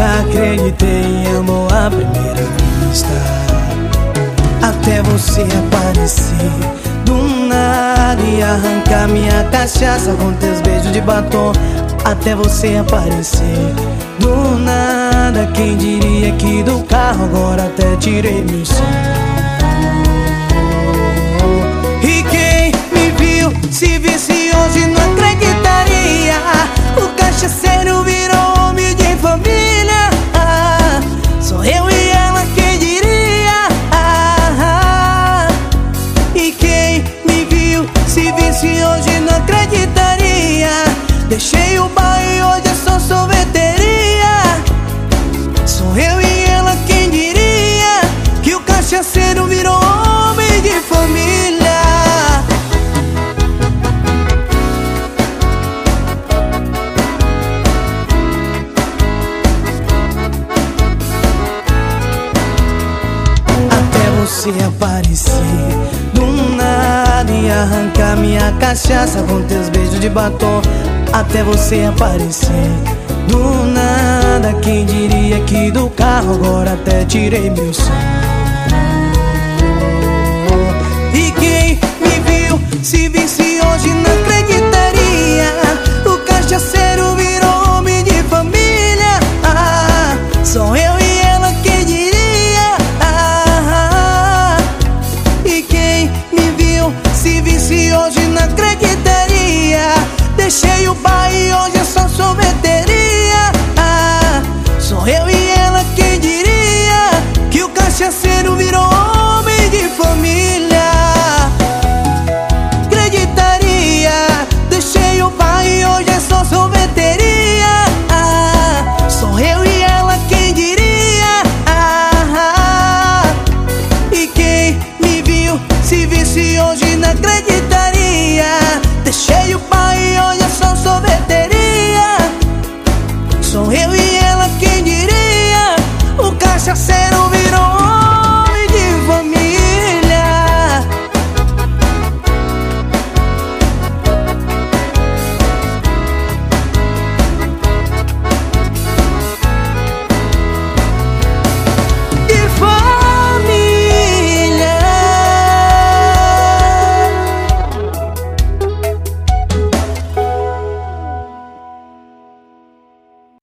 acreditei em amor à primeira vista. Até você aparecer do nada E arrancar minha cachaça com teus beijos de batom. Até você aparecer do nada Quem diria que do carro agora até tirei meu som você aparecer do nada e arrancar minha cachaça com teus beijos de batom. Até você aparecer do nada, quem diria que do carro agora até tirei meu som. me viu. Se visse hoje não acreditaria. Deixei o pai e hoje é só sorveteria. Ah, sou eu e ela quem diria que o cachaceiro virou.